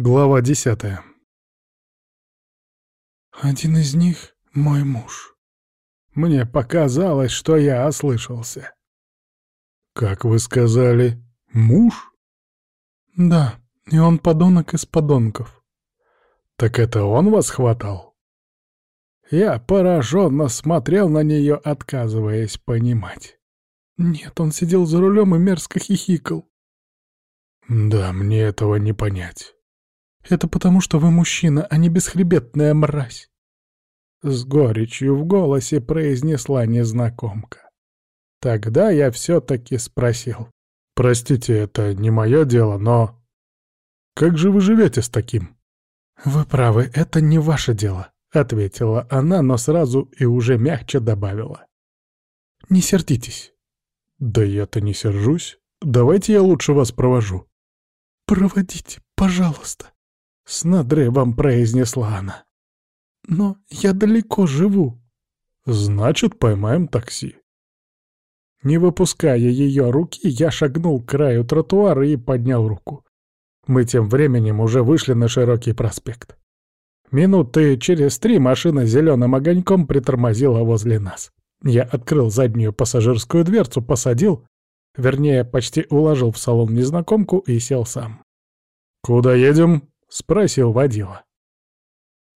Глава десятая. «Один из них — мой муж». Мне показалось, что я ослышался. «Как вы сказали, муж?» «Да, и он подонок из подонков». «Так это он вас хватал?» Я пораженно смотрел на нее, отказываясь понимать. Нет, он сидел за рулем и мерзко хихикал. «Да, мне этого не понять». «Это потому, что вы мужчина, а не бесхребетная мразь». С горечью в голосе произнесла незнакомка. Тогда я все-таки спросил. «Простите, это не мое дело, но... Как же вы живете с таким?» «Вы правы, это не ваше дело», — ответила она, но сразу и уже мягче добавила. «Не сердитесь». «Да я-то не сержусь. Давайте я лучше вас провожу». «Проводите, пожалуйста», — с надрывом произнесла она. «Но я далеко живу». «Значит, поймаем такси». Не выпуская ее руки, я шагнул к краю тротуара и поднял руку. Мы тем временем уже вышли на широкий проспект. Минуты через три машина зеленым огоньком притормозила возле нас. Я открыл заднюю пассажирскую дверцу, посадил, вернее, почти уложил в салон незнакомку и сел сам. «Куда едем?» — спросил водила.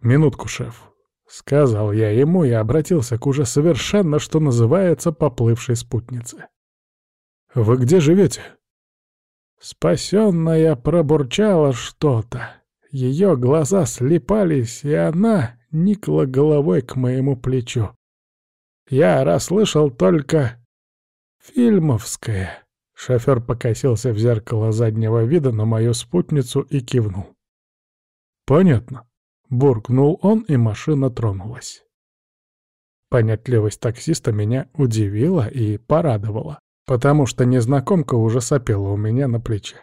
«Минутку, шеф», — сказал я ему и обратился к уже совершенно, что называется, поплывшей спутнице. «Вы где живете?» Спасенная пробурчала что-то. Ее глаза слепались, и она никла головой к моему плечу. Я расслышал только «фильмовское». Шофер покосился в зеркало заднего вида на мою спутницу и кивнул. «Понятно», — буркнул он, и машина тронулась. Понятливость таксиста меня удивила и порадовала, потому что незнакомка уже сопела у меня на плече.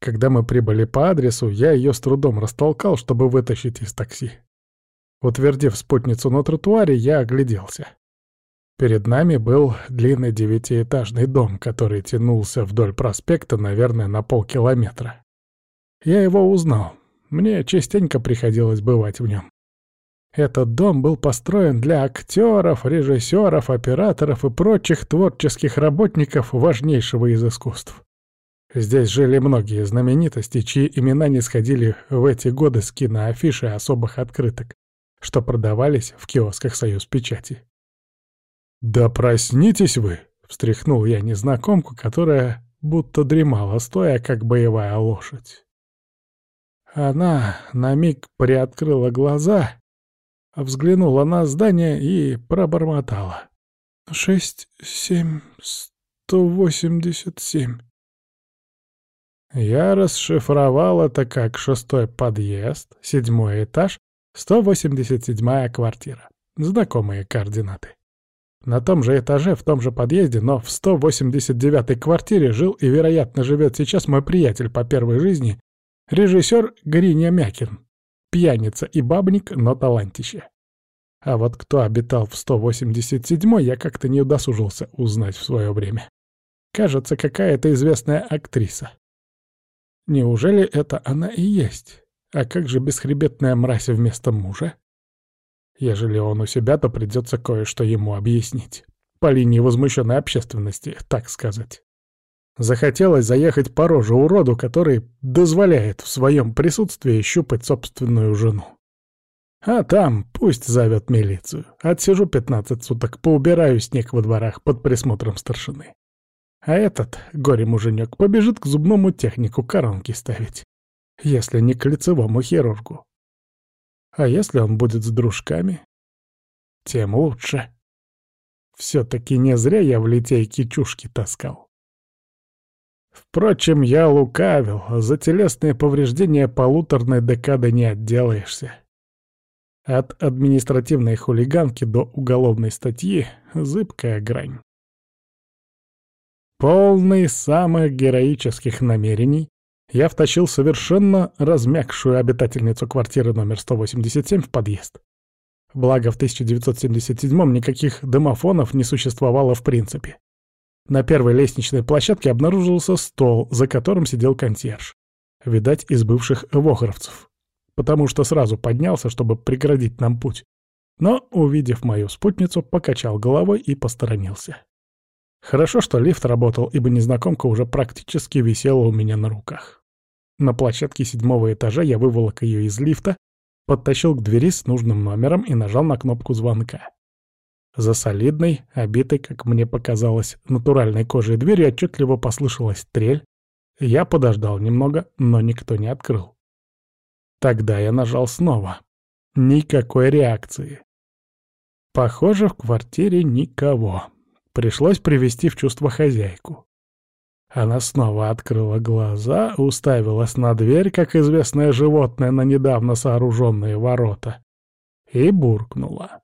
Когда мы прибыли по адресу, я ее с трудом растолкал, чтобы вытащить из такси. Утвердив спутницу на тротуаре, я огляделся. Перед нами был длинный девятиэтажный дом, который тянулся вдоль проспекта, наверное, на полкилометра. Я его узнал. Мне частенько приходилось бывать в нем. Этот дом был построен для актеров, режиссеров, операторов и прочих творческих работников важнейшего из искусств. Здесь жили многие знаменитости, чьи имена не сходили в эти годы с киноафиши особых открыток, что продавались в киосках «Союз печати». «Да проснитесь вы!» — встряхнул я незнакомку, которая будто дремала, стоя как боевая лошадь. Она на миг приоткрыла глаза, взглянула на здание и пробормотала. «Шесть, семь, сто восемьдесят семь». Я расшифровал это как шестой подъезд, седьмой этаж, 187-я квартира. Знакомые координаты. На том же этаже, в том же подъезде, но в 189-й квартире жил и, вероятно, живет сейчас мой приятель по первой жизни, режиссер Гриня Мякин. Пьяница и бабник, но талантище. А вот кто обитал в 187-й, я как-то не удосужился узнать в свое время. Кажется, какая-то известная актриса. Неужели это она и есть? А как же бесхребетная мразь вместо мужа? Ежели он у себя, то придется кое-что ему объяснить. По линии возмущенной общественности, так сказать. Захотелось заехать по роже уроду, который дозволяет в своем присутствии щупать собственную жену. А там пусть зовет милицию. Отсижу 15 суток, поубираю снег во дворах под присмотром старшины. А этот, горе-муженек, побежит к зубному технику коронки ставить. Если не к лицевому хирургу. А если он будет с дружками, тем лучше. Все-таки не зря я в литейке чушки таскал. Впрочем, я лукавил, за телесные повреждения полуторной декады не отделаешься. От административной хулиганки до уголовной статьи — зыбкая грань. Полный самых героических намерений, я втащил совершенно размягшую обитательницу квартиры номер 187 в подъезд. Благо, в 1977-м никаких домофонов не существовало в принципе. На первой лестничной площадке обнаружился стол, за которым сидел консьерж. видать, из бывших вохровцев, потому что сразу поднялся, чтобы преградить нам путь. Но, увидев мою спутницу, покачал головой и посторонился. Хорошо, что лифт работал, ибо незнакомка уже практически висела у меня на руках. На площадке седьмого этажа я выволок ее из лифта, подтащил к двери с нужным номером и нажал на кнопку звонка. За солидной, обитой, как мне показалось, натуральной кожей дверью отчетливо послышалась трель. Я подождал немного, но никто не открыл. Тогда я нажал снова. Никакой реакции. Похоже, в квартире никого. Пришлось привести в чувство хозяйку. Она снова открыла глаза, уставилась на дверь, как известное животное на недавно сооруженные ворота, и буркнула.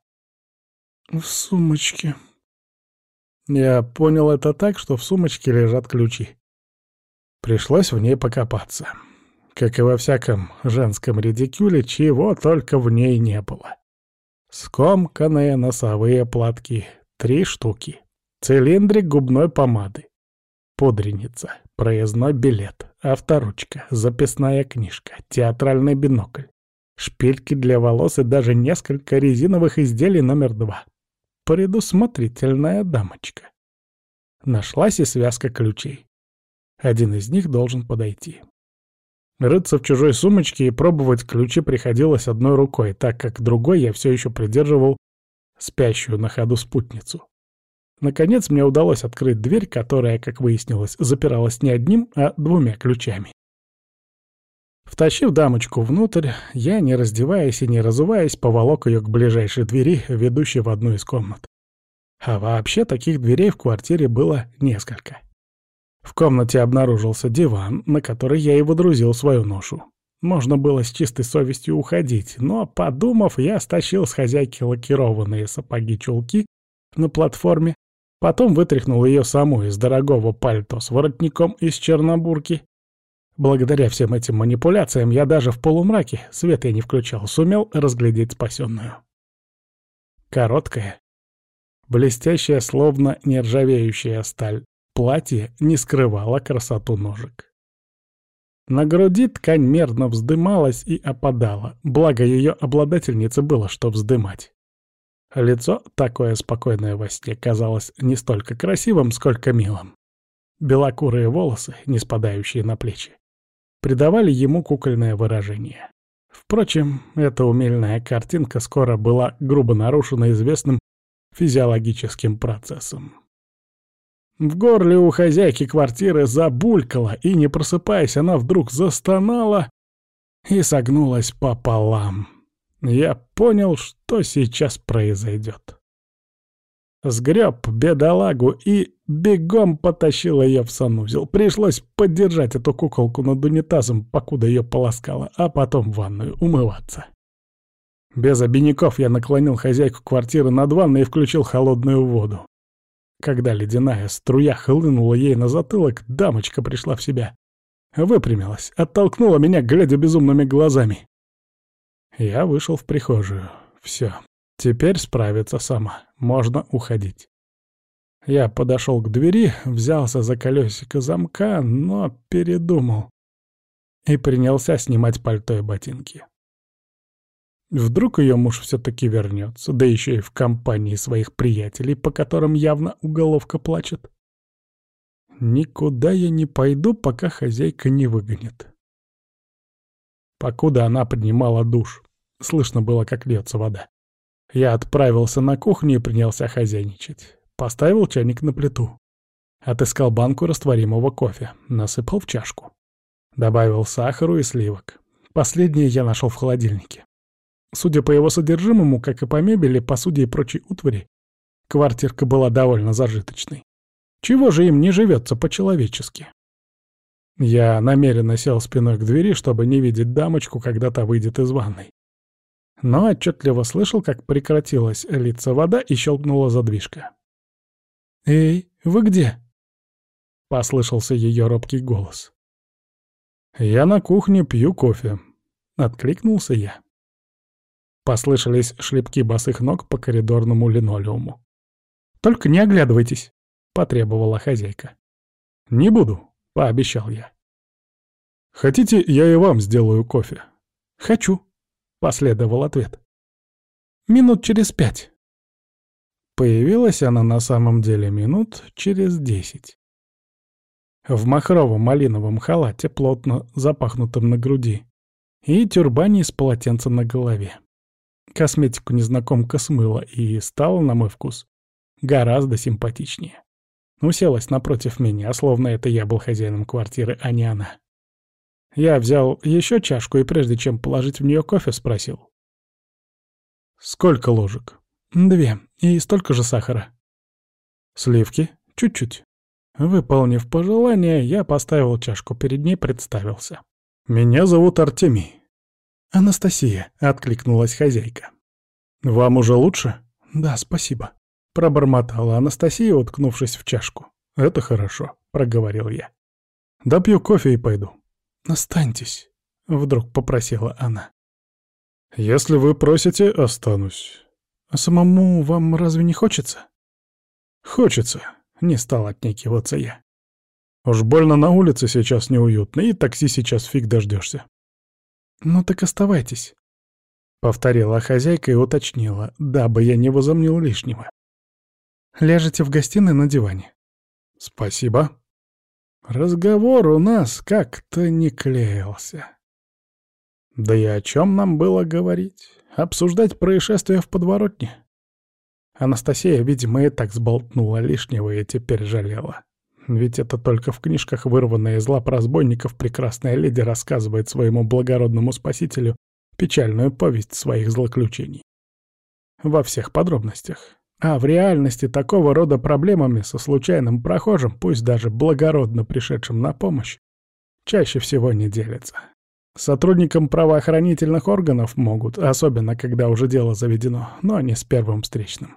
«В сумочке». Я понял это так, что в сумочке лежат ключи. Пришлось в ней покопаться. Как и во всяком женском редикюле, чего только в ней не было. Скомканные носовые платки — три штуки. Цилиндрик губной помады. Пудреница, проездной билет, авторучка, записная книжка, театральный бинокль, шпильки для волос и даже несколько резиновых изделий номер два. Предусмотрительная дамочка. Нашлась и связка ключей. Один из них должен подойти. Рыться в чужой сумочке и пробовать ключи приходилось одной рукой, так как другой я все еще придерживал спящую на ходу спутницу. Наконец мне удалось открыть дверь, которая, как выяснилось, запиралась не одним, а двумя ключами. Втащив дамочку внутрь, я, не раздеваясь и не разуваясь, поволок ее к ближайшей двери, ведущей в одну из комнат. А вообще таких дверей в квартире было несколько. В комнате обнаружился диван, на который я и водрузил свою ношу. Можно было с чистой совестью уходить, но, подумав, я стащил с хозяйки лакированные сапоги-чулки на платформе Потом вытряхнул ее саму из дорогого пальто с воротником из чернобурки. Благодаря всем этим манипуляциям я даже в полумраке, свет я не включал, сумел разглядеть спасенную. Короткая, блестящая, словно нержавеющая сталь, платье не скрывало красоту ножек. На груди ткань мерно вздымалась и опадала, благо ее обладательнице было что вздымать. Лицо, такое спокойное во сне, казалось не столько красивым, сколько милым. Белокурые волосы, не спадающие на плечи, придавали ему кукольное выражение. Впрочем, эта умельная картинка скоро была грубо нарушена известным физиологическим процессом. В горле у хозяйки квартиры забулькала, и, не просыпаясь, она вдруг застонала и согнулась пополам. Я понял, что сейчас произойдет. Сгреб бедолагу и бегом потащил ее в санузел. Пришлось поддержать эту куколку над унитазом, покуда ее полоскала, а потом в ванную умываться. Без обиняков я наклонил хозяйку квартиры над ванной и включил холодную воду. Когда ледяная струя хлынула ей на затылок, дамочка пришла в себя. Выпрямилась, оттолкнула меня, глядя безумными глазами. Я вышел в прихожую. Все. Теперь справится сама. Можно уходить. Я подошел к двери, взялся за колесико замка, но передумал. И принялся снимать пальто и ботинки. Вдруг ее муж все-таки вернется, да еще и в компании своих приятелей, по которым явно уголовка плачет. Никуда я не пойду, пока хозяйка не выгонит. Покуда она поднимала душ, Слышно было, как льется вода. Я отправился на кухню и принялся хозяйничать. Поставил чайник на плиту. Отыскал банку растворимого кофе, насыпал в чашку. Добавил сахару и сливок. Последнее я нашел в холодильнике. Судя по его содержимому, как и по мебели, посуде и прочей утвари, квартирка была довольно зажиточной. Чего же им не живется по-человечески? Я намеренно сел спиной к двери, чтобы не видеть дамочку, когда та выйдет из ванной но отчетливо слышал, как прекратилась литься вода и щелкнула задвижка. «Эй, вы где?» — послышался ее робкий голос. «Я на кухне пью кофе», — откликнулся я. Послышались шлепки босых ног по коридорному линолеуму. «Только не оглядывайтесь», — потребовала хозяйка. «Не буду», — пообещал я. «Хотите, я и вам сделаю кофе?» «Хочу», — последовал ответ. «Минут через пять». Появилась она на самом деле минут через десять. В махровом малиновом халате, плотно запахнутом на груди, и тюрбане с полотенцем на голове. Косметику незнакомка смыла и стала, на мой вкус, гораздо симпатичнее. Уселась напротив меня, словно это я был хозяином квартиры, а не она. Я взял еще чашку и прежде чем положить в нее кофе, спросил. «Сколько ложек?» «Две. И столько же сахара». «Сливки?» «Чуть-чуть». Выполнив пожелание, я поставил чашку перед ней, представился. «Меня зовут Артемий». «Анастасия», — откликнулась хозяйка. «Вам уже лучше?» «Да, спасибо», — пробормотала Анастасия, уткнувшись в чашку. «Это хорошо», — проговорил я. «Допью кофе и пойду». «Останьтесь», — вдруг попросила она. «Если вы просите, останусь». «А самому вам разве не хочется?» «Хочется», — не стал отнекиваться я. Уж больно на улице сейчас неуютно, и такси сейчас фиг дождешься. «Ну так оставайтесь», — повторила хозяйка и уточнила, дабы я не возомнил лишнего. «Ляжете в гостиной на диване». «Спасибо». Разговор у нас как-то не клеился. Да и о чем нам было говорить? Обсуждать происшествие в подворотне? Анастасия, видимо, и так сболтнула лишнего и теперь жалела. Ведь это только в книжках, вырванная из лап разбойников, прекрасная леди рассказывает своему благородному спасителю печальную повесть своих злоключений. Во всех подробностях. А в реальности такого рода проблемами со случайным прохожим, пусть даже благородно пришедшим на помощь, чаще всего не делятся. Сотрудникам правоохранительных органов могут, особенно когда уже дело заведено, но не с первым встречным.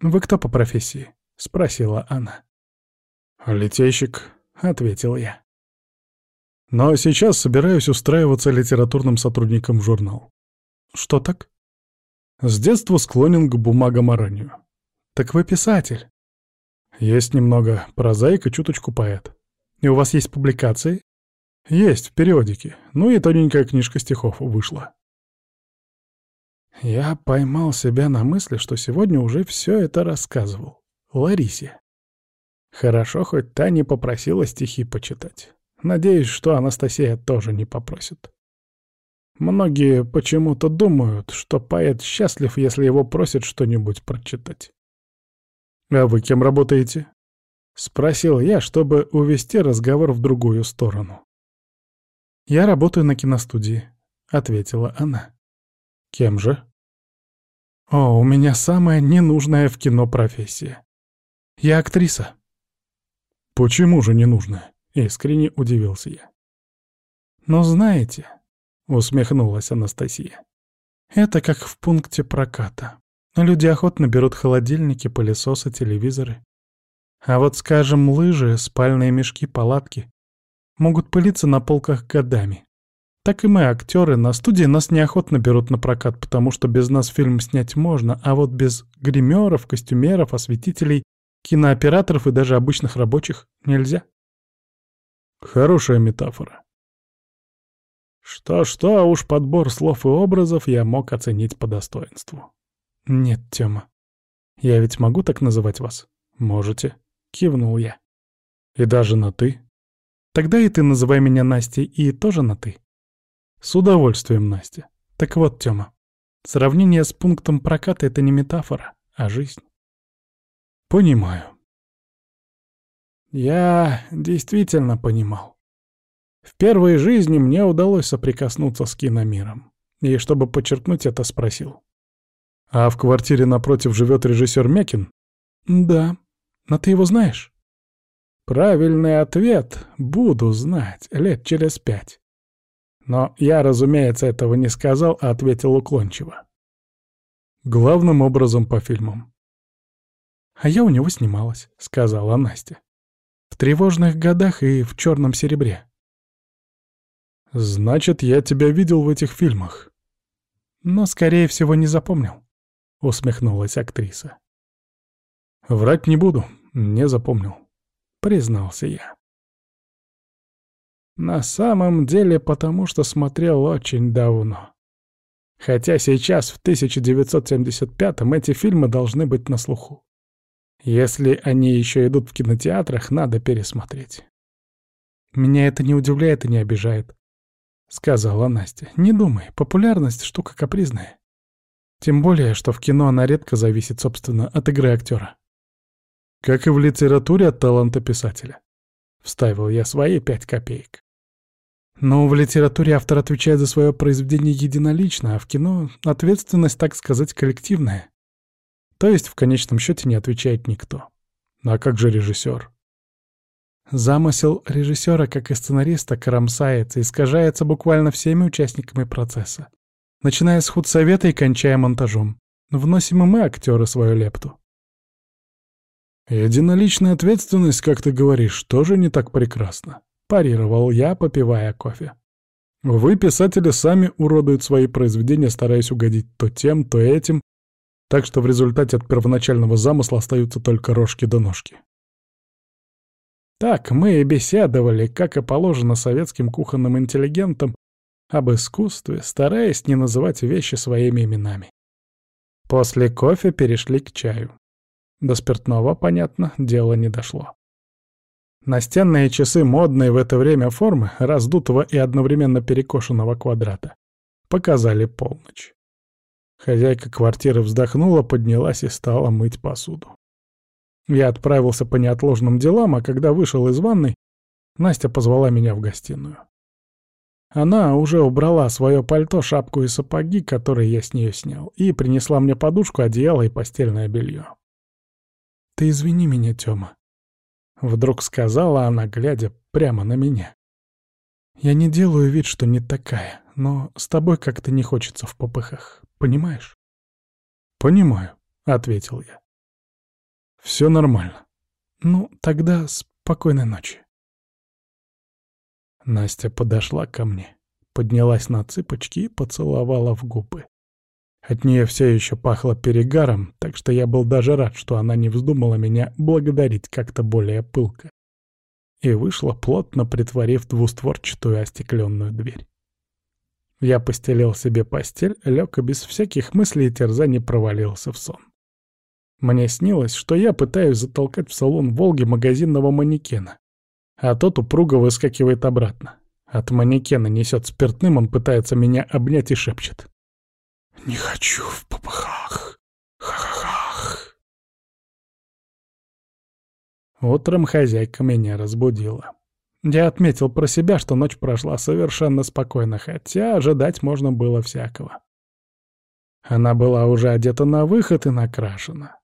«Вы кто по профессии?» — спросила она. «Литейщик», — ответил я. «Но сейчас собираюсь устраиваться литературным сотрудником в журнал». «Что так?» «С детства склонен к бумагам оранью». «Так вы писатель?» «Есть немного прозаик чуточку поэт». «И у вас есть публикации?» «Есть, в периодике. Ну и тоненькая книжка стихов вышла». Я поймал себя на мысли, что сегодня уже все это рассказывал. Ларисе. Хорошо, хоть та не попросила стихи почитать. Надеюсь, что Анастасия тоже не попросит. Многие почему-то думают, что поэт счастлив, если его просят что-нибудь прочитать. «А вы кем работаете?» — спросил я, чтобы увести разговор в другую сторону. «Я работаю на киностудии», — ответила она. «Кем же?» «О, у меня самая ненужная в кино профессия. Я актриса». «Почему же не нужно?» — искренне удивился я. «Но знаете», — усмехнулась Анастасия, — «это как в пункте проката. Люди охотно берут холодильники, пылесосы, телевизоры. А вот, скажем, лыжи, спальные мешки, палатки могут пылиться на полках годами. Так и мы, актеры, на студии нас неохотно берут на прокат, потому что без нас фильм снять можно, а вот без гримеров, костюмеров, осветителей Кинооператоров и даже обычных рабочих нельзя. Хорошая метафора. Что-что, а уж подбор слов и образов я мог оценить по достоинству. Нет, Тёма, я ведь могу так называть вас? Можете. Кивнул я. И даже на «ты». Тогда и ты называй меня Настей, и тоже на «ты». С удовольствием, Настя. Так вот, Тёма, сравнение с пунктом проката — это не метафора, а жизнь. Понимаю. Я действительно понимал. В первой жизни мне удалось соприкоснуться с киномиром. И чтобы подчеркнуть это, спросил. «А в квартире напротив живет режиссер Мякин?» «Да. Но ты его знаешь?» «Правильный ответ буду знать лет через пять». Но я, разумеется, этого не сказал, а ответил уклончиво. Главным образом по фильмам. «А я у него снималась», — сказала Настя. «В тревожных годах и в черном серебре». «Значит, я тебя видел в этих фильмах». «Но, скорее всего, не запомнил», — усмехнулась актриса. «Врать не буду, не запомнил», — признался я. На самом деле потому, что смотрел очень давно. Хотя сейчас, в 1975-м, эти фильмы должны быть на слуху. Если они еще идут в кинотеатрах, надо пересмотреть. «Меня это не удивляет и не обижает», — сказала Настя. «Не думай, популярность — штука капризная. Тем более, что в кино она редко зависит, собственно, от игры актера. Как и в литературе от таланта писателя. Вставил я свои пять копеек. Но в литературе автор отвечает за свое произведение единолично, а в кино ответственность, так сказать, коллективная. То есть, в конечном счете, не отвечает никто. А как же режиссер? Замысел режиссера, как и сценариста, кромсается искажается буквально всеми участниками процесса. Начиная с худсовета и кончая монтажом. Вносим и мы, актеры, свою лепту. «Единоличная ответственность, как ты говоришь, тоже не так прекрасно», — парировал я, попивая кофе. «Вы, писатели, сами уродуют свои произведения, стараясь угодить то тем, то этим, так что в результате от первоначального замысла остаются только рожки до ножки». Так мы и беседовали, как и положено советским кухонным интеллигентам, об искусстве, стараясь не называть вещи своими именами. После кофе перешли к чаю. До спиртного, понятно, дело не дошло. Настенные часы модные в это время формы, раздутого и одновременно перекошенного квадрата, показали полночь. Хозяйка квартиры вздохнула, поднялась и стала мыть посуду. Я отправился по неотложным делам, а когда вышел из ванной, Настя позвала меня в гостиную. Она уже убрала свое пальто, шапку и сапоги, которые я с нее снял, и принесла мне подушку, одеяло и постельное белье. «Ты извини меня, Тёма», — вдруг сказала она, глядя прямо на меня. «Я не делаю вид, что не такая, но с тобой как-то не хочется в попыхах, понимаешь?» «Понимаю», — ответил я. «Все нормально». «Ну, тогда спокойной ночи». Настя подошла ко мне, поднялась на цыпочки и поцеловала в губы. От нее все еще пахло перегаром, так что я был даже рад, что она не вздумала меня благодарить как-то более пылко. И вышла, плотно притворив двустворчатую остекленную дверь. Я постелил себе постель, лег и без всяких мыслей и терзаний провалился в сон. Мне снилось, что я пытаюсь затолкать в салон «Волги» магазинного манекена, а тот упруго выскакивает обратно. От манекена несет спиртным, он пытается меня обнять и шепчет. «Не хочу в попыхах! Ха-ха-хах!» Утром хозяйка меня разбудила. Я отметил про себя, что ночь прошла совершенно спокойно, хотя ожидать можно было всякого. Она была уже одета на выход и накрашена.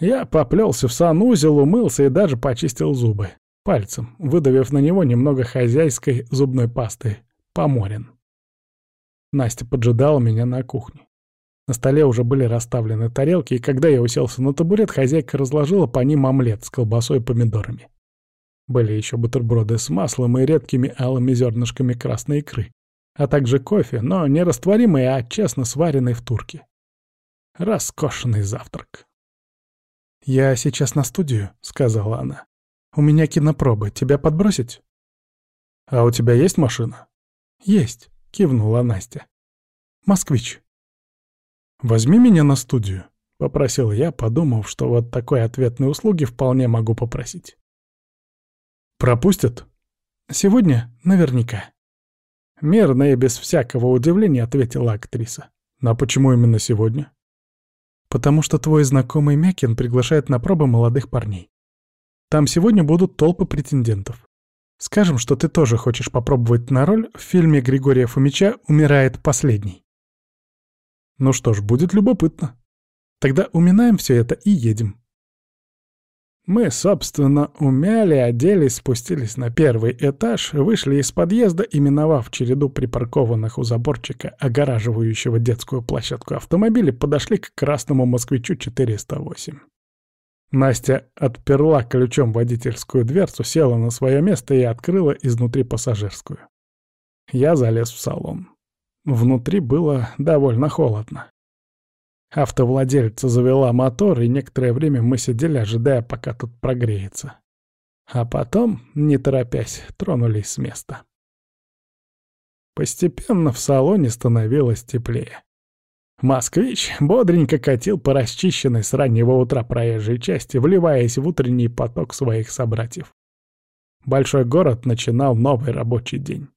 Я поплелся в санузел, умылся и даже почистил зубы. Пальцем, выдавив на него немного хозяйской зубной пасты. Поморин. Настя поджидала меня на кухне. На столе уже были расставлены тарелки, и когда я уселся на табурет, хозяйка разложила по ним омлет с колбасой и помидорами. Были еще бутерброды с маслом и редкими алыми зернышками красной икры, а также кофе, но не растворимый, а честно сваренный в турке. Роскошный завтрак. «Я сейчас на студию», — сказала она. «У меня кинопробы. Тебя подбросить?» «А у тебя есть машина?» «Есть», — кивнула Настя. «Москвич». «Возьми меня на студию», — попросил я, подумав, что вот такой ответной услуги вполне могу попросить. «Пропустят?» «Сегодня наверняка». Мерно и без всякого удивления ответила актриса. «А почему именно сегодня?» «Потому что твой знакомый Мякин приглашает на пробы молодых парней. Там сегодня будут толпы претендентов. Скажем, что ты тоже хочешь попробовать на роль в фильме Григория Фомича «Умирает последний». Ну что ж, будет любопытно. Тогда уминаем все это и едем. Мы, собственно, умяли, оделись, спустились на первый этаж, вышли из подъезда и, миновав череду припаркованных у заборчика, огораживающего детскую площадку автомобилей, подошли к красному москвичу 408. Настя отперла ключом водительскую дверцу, села на свое место и открыла изнутри пассажирскую. Я залез в салон. Внутри было довольно холодно. Автовладельца завела мотор, и некоторое время мы сидели, ожидая, пока тут прогреется. А потом, не торопясь, тронулись с места. Постепенно в салоне становилось теплее. Москвич бодренько катил по расчищенной с раннего утра проезжей части, вливаясь в утренний поток своих собратьев. Большой город начинал новый рабочий день.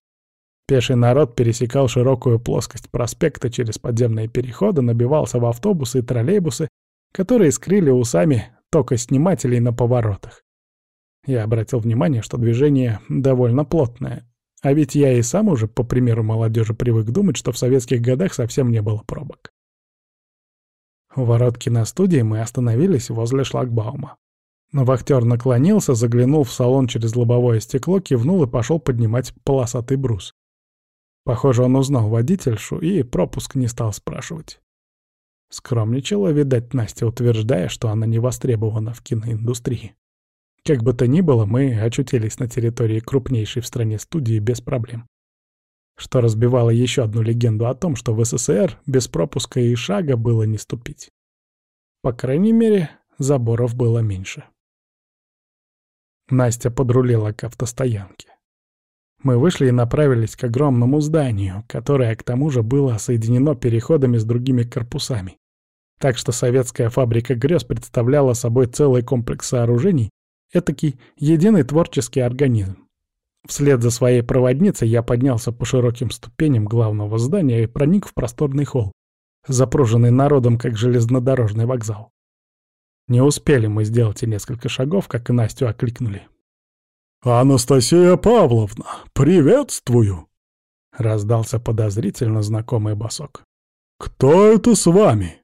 Пеший народ пересекал широкую плоскость проспекта через подземные переходы, набивался в автобусы и троллейбусы, которые скрыли усами токоснимателей на поворотах. Я обратил внимание, что движение довольно плотное, а ведь я и сам уже, по примеру молодежи, привык думать, что в советских годах совсем не было пробок. У ворот киностудии мы остановились возле шлагбаума. Вахтер наклонился, заглянул в салон через лобовое стекло, кивнул и пошел поднимать полосатый брус. Похоже, он узнал водительшу и пропуск не стал спрашивать. Скромничала, видать, Настя, утверждая, что она не востребована в киноиндустрии. Как бы то ни было, мы очутились на территории крупнейшей в стране студии без проблем что разбивало еще одну легенду о том, что в СССР без пропуска и шага было не ступить. По крайней мере, заборов было меньше. Настя подрулила к автостоянке. Мы вышли и направились к огромному зданию, которое к тому же было соединено переходами с другими корпусами. Так что советская фабрика грез представляла собой целый комплекс сооружений, этакий единый творческий организм. Вслед за своей проводницей я поднялся по широким ступеням главного здания и проник в просторный холл, запруженный народом, как железнодорожный вокзал. Не успели мы сделать и несколько шагов, как и Настю окликнули. «Анастасия Павловна, приветствую!» — раздался подозрительно знакомый босок. «Кто это с вами?»